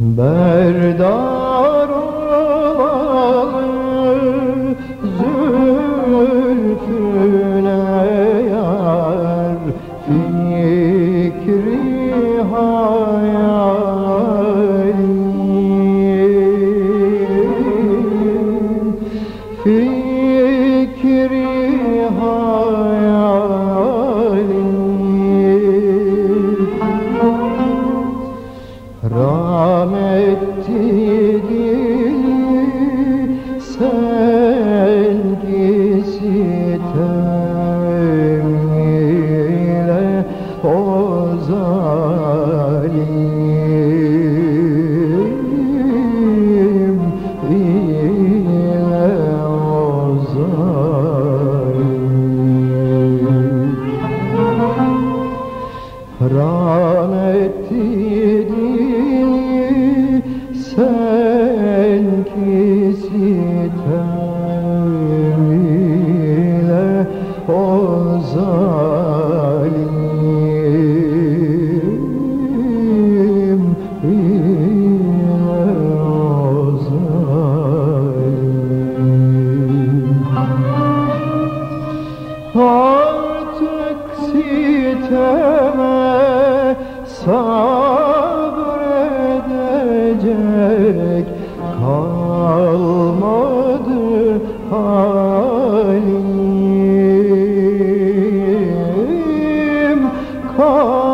Berdar olalı zülfüne yar Fikri hayalim Fikri Prometti Artık siteme sabredecek kalmadı halim. Kalmadı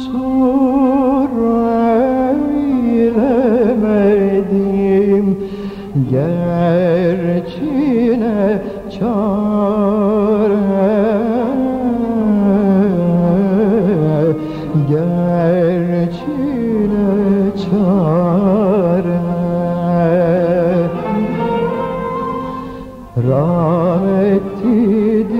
kusur eylemedim Gerçine çare. Gerçine çare. Rahmetli